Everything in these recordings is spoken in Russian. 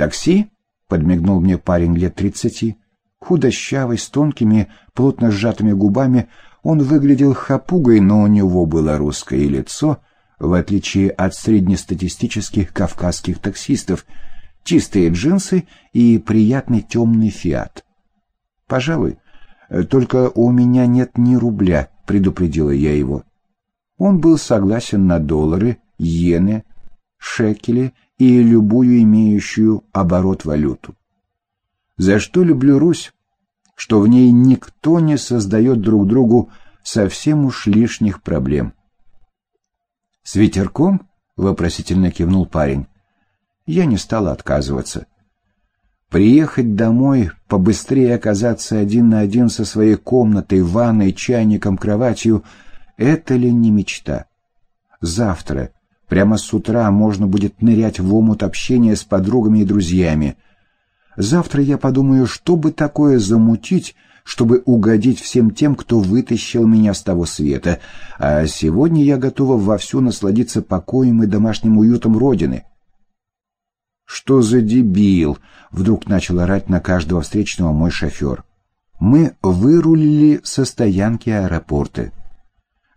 «Такси?» — подмигнул мне парень лет тридцати. Худощавый, с тонкими, плотно сжатыми губами, он выглядел хапугой, но у него было русское лицо, в отличие от среднестатистических кавказских таксистов, чистые джинсы и приятный темный фиат. «Пожалуй, только у меня нет ни рубля», — предупредила я его. Он был согласен на доллары, иены, шекели и любую имеющую оборот валюту. За что люблю Русь? Что в ней никто не создает друг другу совсем уж лишних проблем. «С ветерком?» — вопросительно кивнул парень. Я не стала отказываться. Приехать домой, побыстрее оказаться один на один со своей комнатой, ванной, чайником, кроватью — это ли не мечта? Завтра, прямо с утра, можно будет нырять в омут общения с подругами и друзьями — Завтра я подумаю, что бы такое замутить, чтобы угодить всем тем, кто вытащил меня с того света, а сегодня я готова вовсю насладиться покоем и домашним уютом Родины. «Что за дебил?» — вдруг начал орать на каждого встречного мой шофер. Мы вырулили со стоянки аэропорта.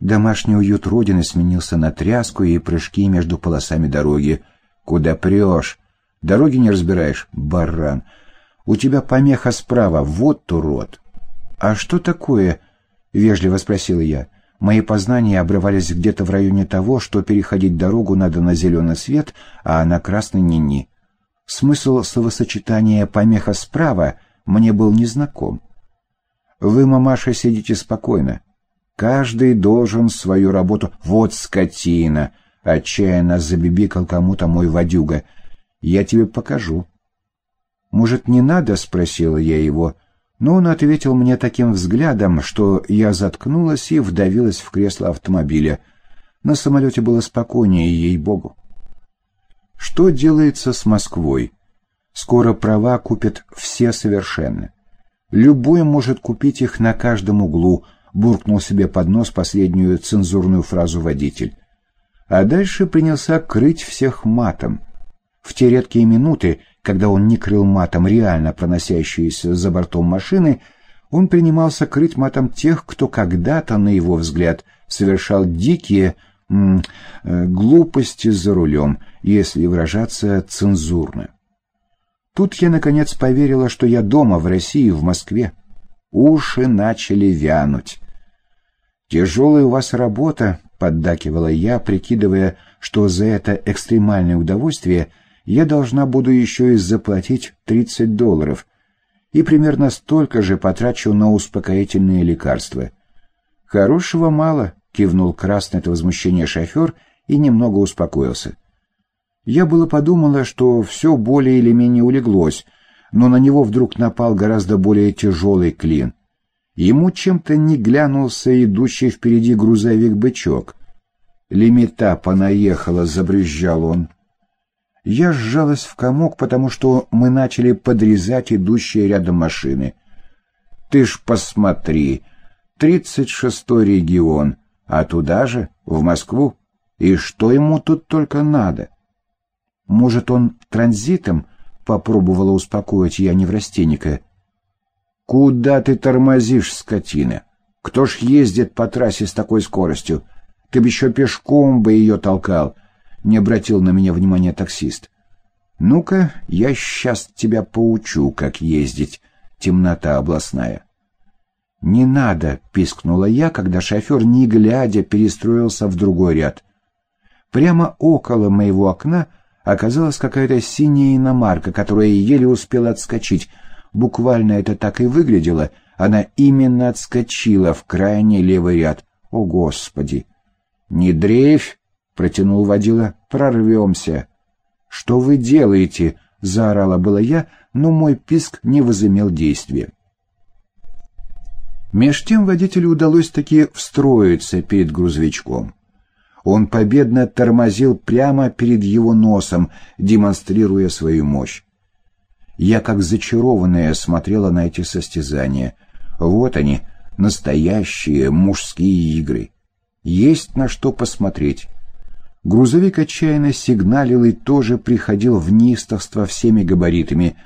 Домашний уют Родины сменился на тряску и прыжки между полосами дороги. «Куда прешь?» Дороги не разбираешь, баран. У тебя помеха справа, вот урод. А что такое? Вежливо спросил я. Мои познания обрывались где-то в районе того, что переходить дорогу надо на зеленый свет, а на красный ни-ни. Смысл словосочетания «помеха справа» мне был незнаком. Вы, мамаша, сидите спокойно. Каждый должен свою работу... Вот скотина! Отчаянно забибикал кому-то мой водюга — я тебе покажу». «Может, не надо?» — спросила я его, но он ответил мне таким взглядом, что я заткнулась и вдавилась в кресло автомобиля. На самолете было спокойнее, ей-богу. Что делается с Москвой? Скоро права купят все совершенно. Любой может купить их на каждом углу, буркнул себе под нос последнюю цензурную фразу водитель. А дальше принялся крыть всех матом — в те редкие минуты, когда он не крыл матом реально проносящиеся за бортом машины, он принимался крыть матом тех, кто когда-то, на его взгляд, совершал дикие м, э, глупости за рулем, если выражаться цензурно. Тут я, наконец, поверила, что я дома, в России, в Москве. Уши начали вянуть. «Тяжелая у вас работа», — поддакивала я, прикидывая, что за это экстремальное удовольствие — я должна буду еще и заплатить 30 долларов, и примерно столько же потрачу на успокоительные лекарства. «Хорошего мало», — кивнул красный от возмущения шофер и немного успокоился. Я было подумала, что все более или менее улеглось, но на него вдруг напал гораздо более тяжелый клин. Ему чем-то не глянулся идущий впереди грузовик-бычок. «Лимита понаехала», — забрызжал он. Я сжалась в комок, потому что мы начали подрезать идущие рядом машины. Ты ж посмотри, тридцать шестой регион, а туда же, в Москву. И что ему тут только надо? Может, он транзитом? Попробовала успокоить я неврастенника. Куда ты тормозишь, скотина? Кто ж ездит по трассе с такой скоростью? Ты бы еще пешком бы ее толкал не обратил на меня внимания таксист. «Ну-ка, я сейчас тебя поучу, как ездить, темнота областная». «Не надо!» — пискнула я, когда шофер, не глядя, перестроился в другой ряд. Прямо около моего окна оказалась какая-то синяя иномарка, которая еле успела отскочить. Буквально это так и выглядело. Она именно отскочила в крайний левый ряд. О, Господи! «Не дрейфь!» — протянул водила. «Прорвемся». «Что вы делаете?» — заорала была я, но мой писк не возымел действия. Меж тем водителю удалось таки встроиться перед грузовичком. Он победно тормозил прямо перед его носом, демонстрируя свою мощь. Я, как зачарованная, смотрела на эти состязания. Вот они, настоящие мужские игры. Есть на что посмотреть. Грузовик отчаянно сигналил и тоже приходил в неистовство всеми габаритами.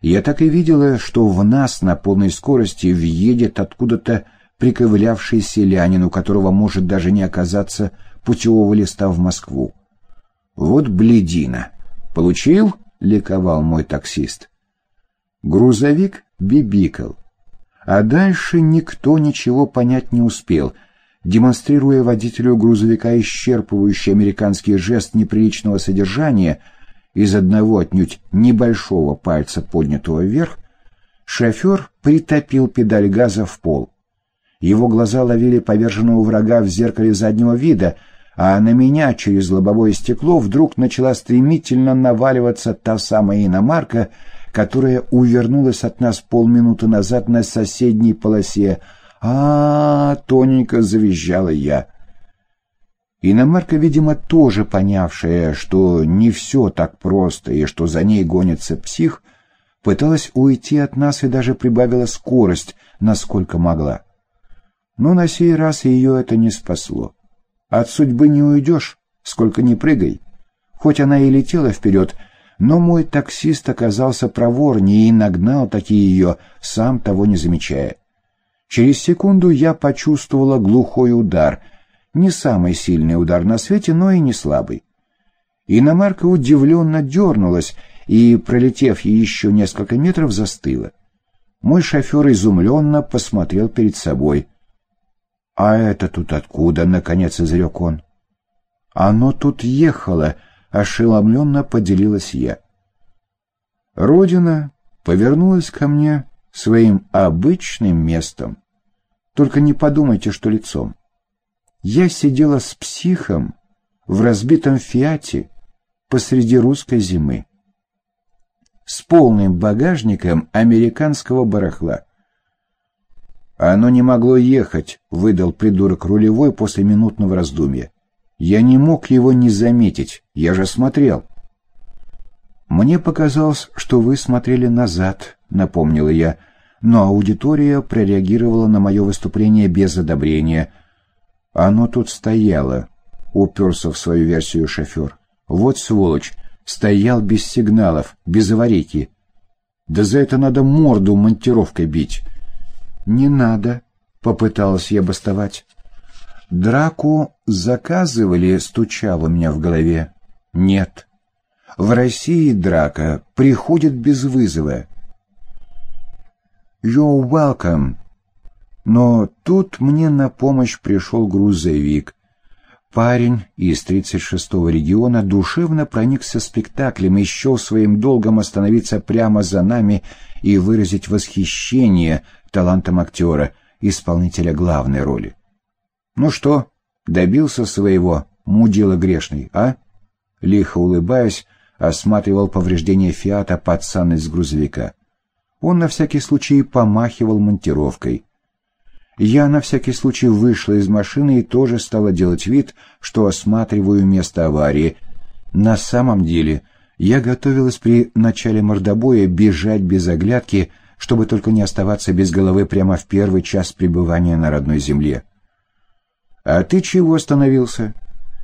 Я так и видела, что в нас на полной скорости въедет откуда-то приковылявший селянин, у которого может даже не оказаться путевого листа в Москву. Вот бледина. Получил? — ликовал мой таксист. Грузовик бибикал. А дальше никто ничего понять не успел — демонстрируя водителю грузовика исчерпывающий американский жест неприличного содержания из одного отнюдь небольшого пальца поднятого вверх, шофер притопил педаль газа в пол. Его глаза ловили поверженного врага в зеркале заднего вида, а на меня через лобовое стекло вдруг начала стремительно наваливаться та самая иномарка, которая увернулась от нас полминуты назад на соседней полосе а, -а, -а тоненько завизжала я. Иномарка, видимо, тоже понявшая, что не все так просто и что за ней гонится псих, пыталась уйти от нас и даже прибавила скорость, насколько могла. Но на сей раз ее это не спасло. От судьбы не уйдешь, сколько ни прыгай. Хоть она и летела вперед, но мой таксист оказался проворнее и нагнал такие ее, сам того не замечая. Через секунду я почувствовала глухой удар. Не самый сильный удар на свете, но и не слабый. Иномарка удивленно дернулась и, пролетев еще несколько метров, застыла. Мой шофер изумленно посмотрел перед собой. «А это тут откуда?» — наконец изрек он. «Оно тут ехало», — ошеломленно поделилась я. Родина повернулась ко мне своим обычным местом. Только не подумайте, что лицом. Я сидела с психом в разбитом фиате посреди русской зимы. С полным багажником американского барахла. «Оно не могло ехать», — выдал придурок рулевой после минутного раздумья. «Я не мог его не заметить, я же смотрел». «Мне показалось, что вы смотрели назад», — напомнила я, — но аудитория прореагировала на мое выступление без одобрения. «Оно тут стояло», — уперся в свою версию шофер. «Вот сволочь, стоял без сигналов, без аварийки. Да за это надо морду монтировкой бить». «Не надо», — попыталась я бастовать. «Драку заказывали?» — стучало меня в голове. «Нет. В России драка приходит без вызова. «You're welcome». Но тут мне на помощь пришел грузовик. Парень из 36-го региона душевно проникся спектаклем и счел своим долгом остановиться прямо за нами и выразить восхищение талантом актера, исполнителя главной роли. «Ну что, добился своего, мудила грешный, а?» Лихо улыбаясь, осматривал повреждения «Фиата» пацан из грузовика. Он на всякий случай помахивал монтировкой. Я на всякий случай вышла из машины и тоже стала делать вид, что осматриваю место аварии. На самом деле я готовилась при начале мордобоя бежать без оглядки, чтобы только не оставаться без головы прямо в первый час пребывания на родной земле. «А ты чего остановился?»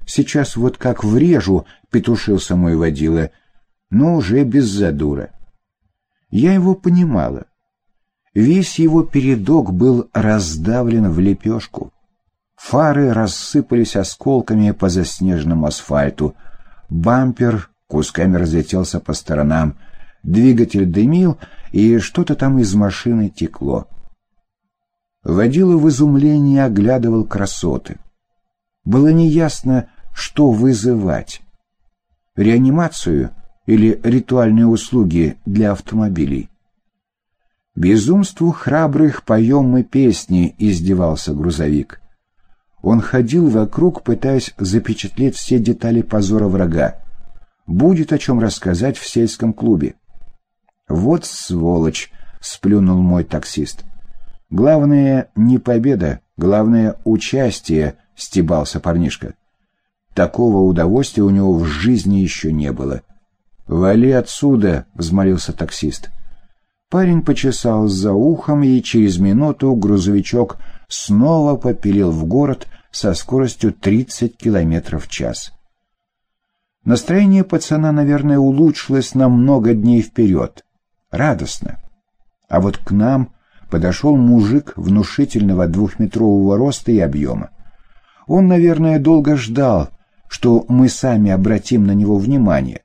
«Сейчас вот как врежу», — петушился мой водила, но уже без задура. Я его понимала. Весь его передок был раздавлен в лепешку. Фары рассыпались осколками по заснеженному асфальту. Бампер кусками разлетелся по сторонам. Двигатель дымил, и что-то там из машины текло. Водила в изумлении оглядывал красоты. Было неясно, что вызывать. Реанимацию или ритуальные услуги для автомобилей. Безумству храбрых поем мы песни, издевался грузовик. Он ходил вокруг, пытаясь запечатлеть все детали позора врага. Будет о чем рассказать в сельском клубе. Вот сволочь, сплюнул мой таксист. Главное не победа, главное участие, стебался парнишка. Такого удовольствия у него в жизни еще не было. «Вали отсюда!» — взмолился таксист. Парень почесал за ухом, и через минуту грузовичок снова попилил в город со скоростью 30 километров в час. Настроение пацана, наверное, улучшилось на много дней вперед. Радостно. А вот к нам подошел мужик внушительного двухметрового роста и объема. Он, наверное, долго ждал, что мы сами обратим на него внимание.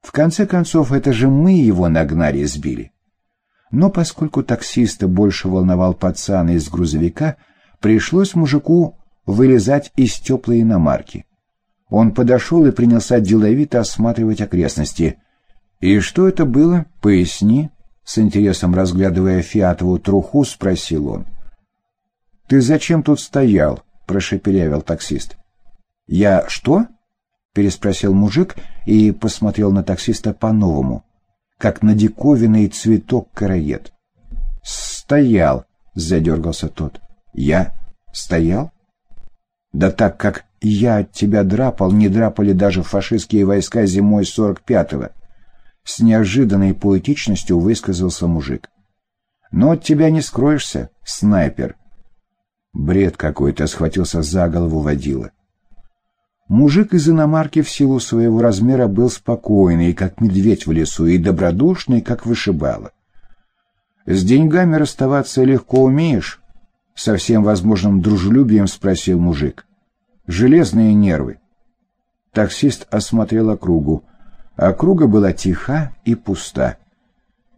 В конце концов, это же мы его нагнали и сбили. Но поскольку таксиста больше волновал пацан из грузовика, пришлось мужику вылезать из теплой иномарки. Он подошел и принялся деловито осматривать окрестности. «И что это было? Поясни», — с интересом разглядывая фиатовую труху, спросил он. «Ты зачем тут стоял?» — прошепелявил таксист. «Я что?» — переспросил мужик и посмотрел на таксиста по-новому, как на диковинный цветок-караед. «Стоял», — задергался тот. «Я стоял?» «Да так как я от тебя драпал, не драпали даже фашистские войска зимой 45-го. С неожиданной поэтичностью высказался мужик. Но от тебя не скроешься, снайпер. Бред какой-то схватился за голову водила. Мужик из иномарки в силу своего размера был спокойный, как медведь в лесу, и добродушный, как вышибало. «С деньгами расставаться легко умеешь?» — со всем возможным дружелюбием спросил мужик. «Железные нервы». Таксист осмотрел округу. Округа была тиха и пуста.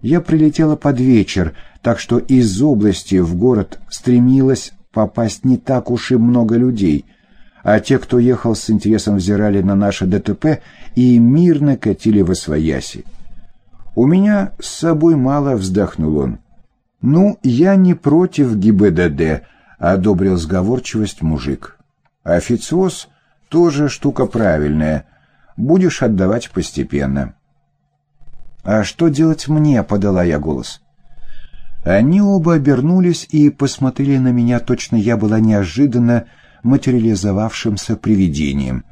Я прилетела под вечер, так что из области в город стремилась попасть не так уж и много людей — а те, кто ехал с интересом, взирали на наше ДТП и мирно катили во свояси. «У меня с собой мало», — вздохнул он. «Ну, я не против ГИБДД», — одобрил сговорчивость мужик. «Официоз тоже штука правильная. Будешь отдавать постепенно». «А что делать мне?» — подала я голос. Они оба обернулись и посмотрели на меня, точно я была неожиданно материализовавшимся привидением.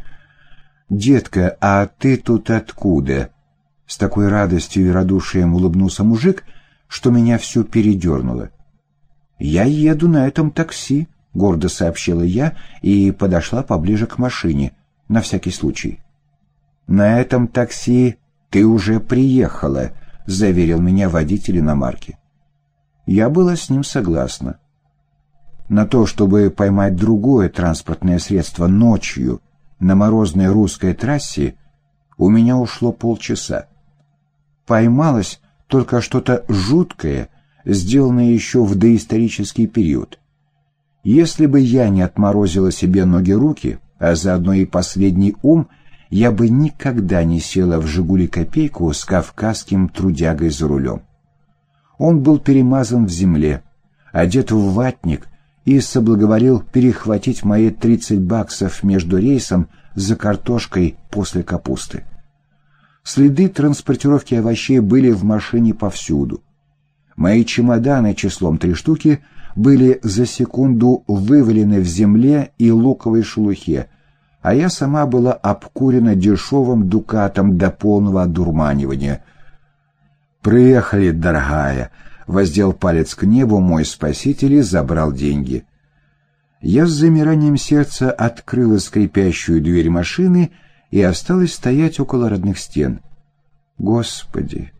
«Детка, а ты тут откуда?» С такой радостью и радушием улыбнулся мужик, что меня все передернуло. «Я еду на этом такси», — гордо сообщила я и подошла поближе к машине, на всякий случай. «На этом такси ты уже приехала», — заверил меня водитель иномарки. Я была с ним согласна. На то, чтобы поймать другое транспортное средство ночью на морозной русской трассе, у меня ушло полчаса. Поймалось только что-то жуткое, сделанное еще в доисторический период. Если бы я не отморозила себе ноги-руки, а заодно и последний ум, я бы никогда не села в «Жигули-копейку» с кавказским трудягой за рулем. Он был перемазан в земле, одет в ватник и соблаговолил перехватить мои 30 баксов между рейсом за картошкой после капусты. Следы транспортировки овощей были в машине повсюду. Мои чемоданы числом три штуки были за секунду вывалены в земле и луковой шелухе, а я сама была обкурена дешевым дукатом до полного одурманивания. «Приехали, дорогая!» воздел палец к небу мой спаситель и забрал деньги. Я с замиранием сердца открыла скрипящую дверь машины и осталась стоять около родных стен. «Господи!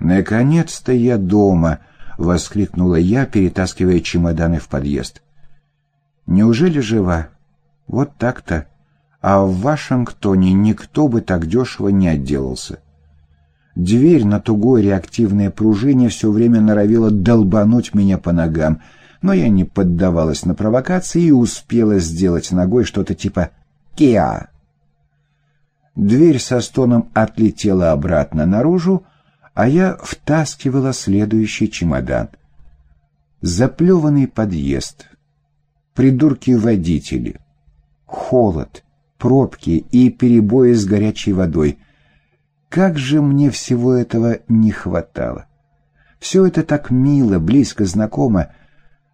Наконец-то я дома!» — воскликнула я, перетаскивая чемоданы в подъезд. «Неужели жива? Вот так-то. А в Вашингтоне никто бы так дешево не отделался». Дверь на тугой реактивной пружине все время норовила долбануть меня по ногам, но я не поддавалась на провокации и успела сделать ногой что-то типа «Киа». Дверь со стоном отлетела обратно наружу, а я втаскивала следующий чемодан. Заплеванный подъезд, придурки-водители, холод, пробки и перебои с горячей водой — как же мне всего этого не хватало! Все это так мило, близко, знакомо.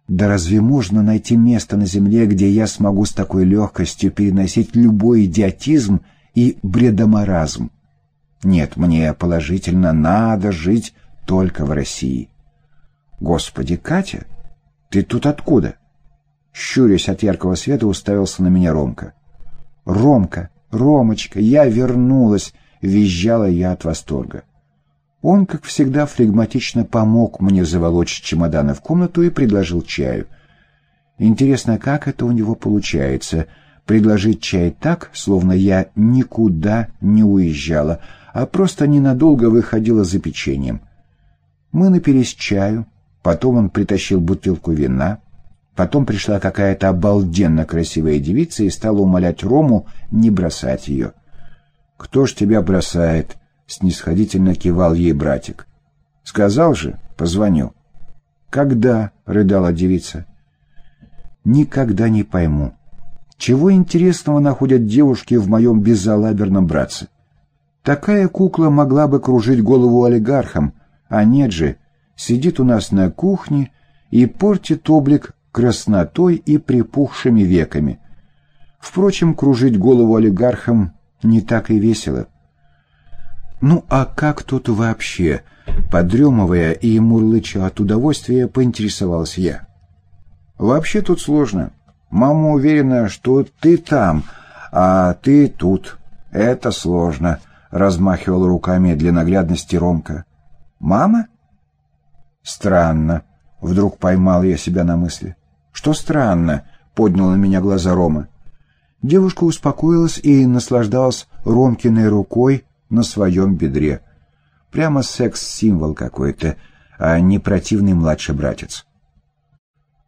Да разве можно найти место на земле, где я смогу с такой легкостью переносить любой идиотизм и бредомаразм? Нет, мне положительно надо жить только в России. Господи, Катя, ты тут откуда? Щурясь от яркого света, уставился на меня Ромка. Ромка, Ромочка, я вернулась!» — визжала я от восторга. Он, как всегда, флегматично помог мне заволочь чемоданы в комнату и предложил чаю. Интересно, как это у него получается — предложить чай так, словно я никуда не уезжала, а просто ненадолго выходила за печеньем. Мы напились чаю, потом он притащил бутылку вина, потом пришла какая-то обалденно красивая девица и стала умолять Рому не бросать ее. «Кто ж тебя бросает?» — снисходительно кивал ей братик. «Сказал же, позвоню». «Когда?» — рыдала девица. «Никогда не пойму, чего интересного находят девушки в моем безалаберном братце? Такая кукла могла бы кружить голову олигархам, а нет же, сидит у нас на кухне и портит облик краснотой и припухшими веками. Впрочем, кружить голову олигархам не так и весело. Ну а как тут вообще, подремывая и мурлыча от удовольствия, поинтересовался я. Вообще тут сложно. Мама уверена, что ты там, а ты тут. Это сложно, размахивал руками для наглядности Ромка. Мама? Странно. Вдруг поймал я себя на мысли. Что странно? Поднял на меня глаза Рома. Девушка успокоилась и наслаждалась Ромкиной рукой на своем бедре. Прямо секс-символ какой-то, а не противный младший братец.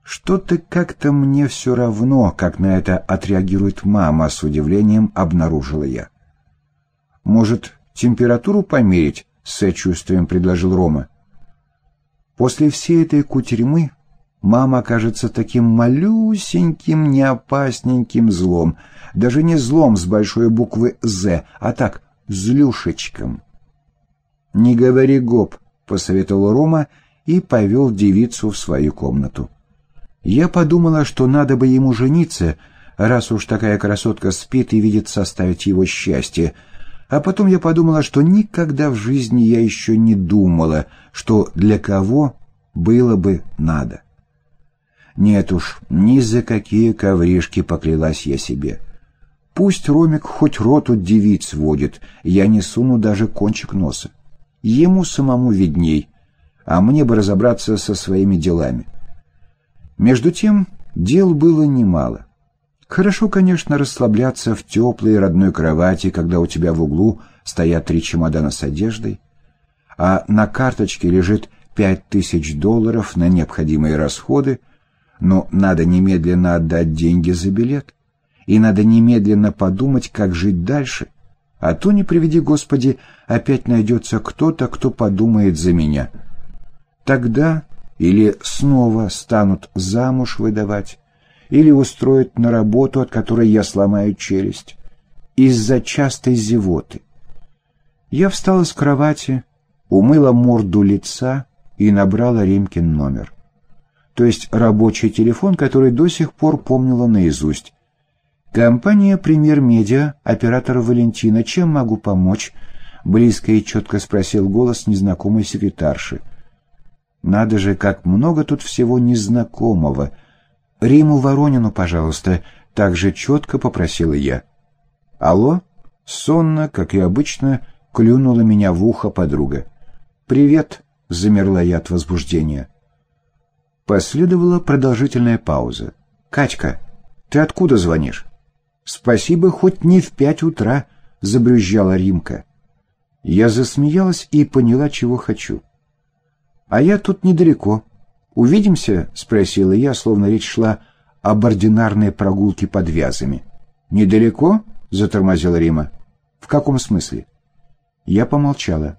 Что-то как-то мне все равно, как на это отреагирует мама, с удивлением обнаружила я. Может, температуру померить? С сочувствием предложил Рома. После всей этой кутерьмы мама кажется таким малюсеньким, неопасненьким злом. Даже не злом с большой буквы «З», а так, злюшечком. «Не говори гоп», — посоветовал Рома и повел девицу в свою комнату. Я подумала, что надо бы ему жениться, раз уж такая красотка спит и видит составить его счастье, а потом я подумала, что никогда в жизни я еще не думала, что для кого было бы надо. Нет уж, ни за какие ковришки поклялась я себе. Пусть Ромик хоть роту девиц водит, я не суну даже кончик носа. Ему самому видней, а мне бы разобраться со своими делами. Между тем, дел было немало. Хорошо, конечно, расслабляться в теплой родной кровати, когда у тебя в углу стоят три чемодана с одеждой, а на карточке лежит пять тысяч долларов на необходимые расходы, но надо немедленно отдать деньги за билет, и надо немедленно подумать, как жить дальше, а то, не приведи Господи, опять найдется кто-то, кто подумает за меня. Тогда или снова станут замуж выдавать, или устроят на работу, от которой я сломаю челюсть, из-за частой зевоты. Я встала с кровати, умыла морду лица и набрала Римкин номер. То есть рабочий телефон, который до сих пор помнила наизусть. «Компания «Премьер-медиа», оператор Валентина, чем могу помочь?» Близко и четко спросил голос незнакомой секретарши. «Надо же, как много тут всего незнакомого!» «Риму Воронину, пожалуйста», — так же четко попросила я. «Алло?» — сонно, как и обычно, клюнула меня в ухо подруга. «Привет», — замерла я от возбуждения. Последовала продолжительная пауза. «Катька, ты откуда звонишь?» «Спасибо, хоть не в пять утра», — забрюзжала Римка. Я засмеялась и поняла, чего хочу. «А я тут недалеко. «Увидимся?» — спросила я, словно речь шла об ординарной прогулке под вязами. «Недалеко?» — затормозила Рима. «В каком смысле?» Я помолчала.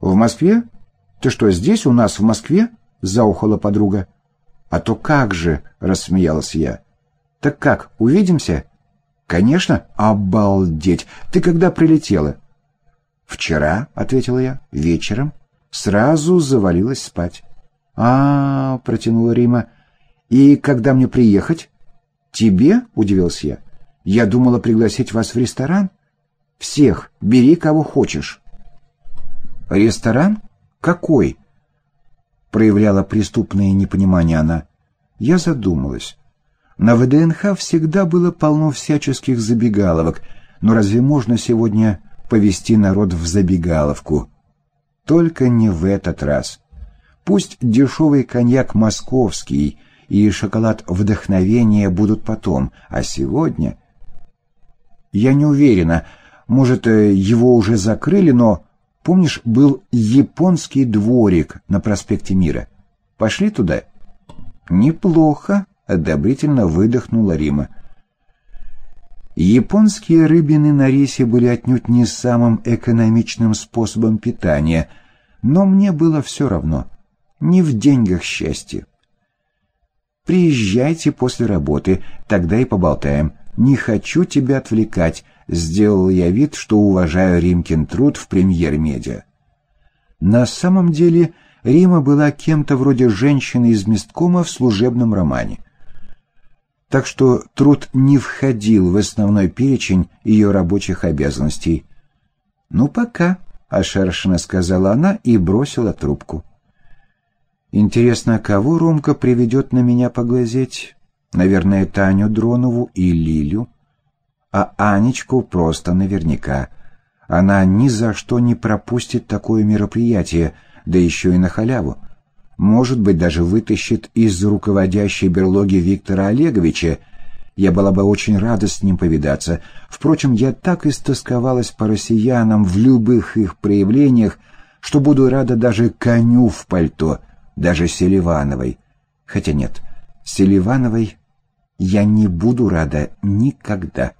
«В Москве? Ты что, здесь у нас в Москве?» — заухала подруга. «А то как же!» — рассмеялась я. «Так как, увидимся?» «Конечно! Обалдеть! Ты когда прилетела?» «Вчера», — ответила я, — «вечером». Сразу завалилась спать. А, протянула Рима. И когда мне приехать? Тебе? удивился я. Я думала пригласить вас в ресторан. Всех, бери кого хочешь. Ресторан? Какой? Проявляла преступное непонимание она. Я задумалась. На ВДНХ всегда было полно всяческих забегаловок, но разве можно сегодня повести народ в забегаловку? Только не в этот раз. Пусть дешевый коньяк московский и шоколад вдохновения будут потом, а сегодня... Я не уверена, может, э, его уже закрыли, но, помнишь, был японский дворик на проспекте Мира? Пошли туда? Неплохо, одобрительно выдохнула Рима. Японские рыбины на рисе были отнюдь не самым экономичным способом питания, но мне было все равно. Не в деньгах счастье. Приезжайте после работы, тогда и поболтаем. Не хочу тебя отвлекать. Сделал я вид, что уважаю Римкин труд в премьер-медиа. На самом деле Рима была кем-то вроде женщины из месткома в служебном романе. Так что труд не входил в основной перечень ее рабочих обязанностей. «Ну, пока», — ошаршенно сказала она и бросила трубку. Интересно, кого Ромка приведет на меня поглазеть? Наверное, Таню Дронову и Лилю. А Анечку просто наверняка. Она ни за что не пропустит такое мероприятие, да еще и на халяву. Может быть, даже вытащит из руководящей берлоги Виктора Олеговича. Я была бы очень рада с ним повидаться. Впрочем, я так истосковалась по россиянам в любых их проявлениях, что буду рада даже коню в пальто — даже Селивановой. Хотя нет, Селивановой я не буду рада никогда.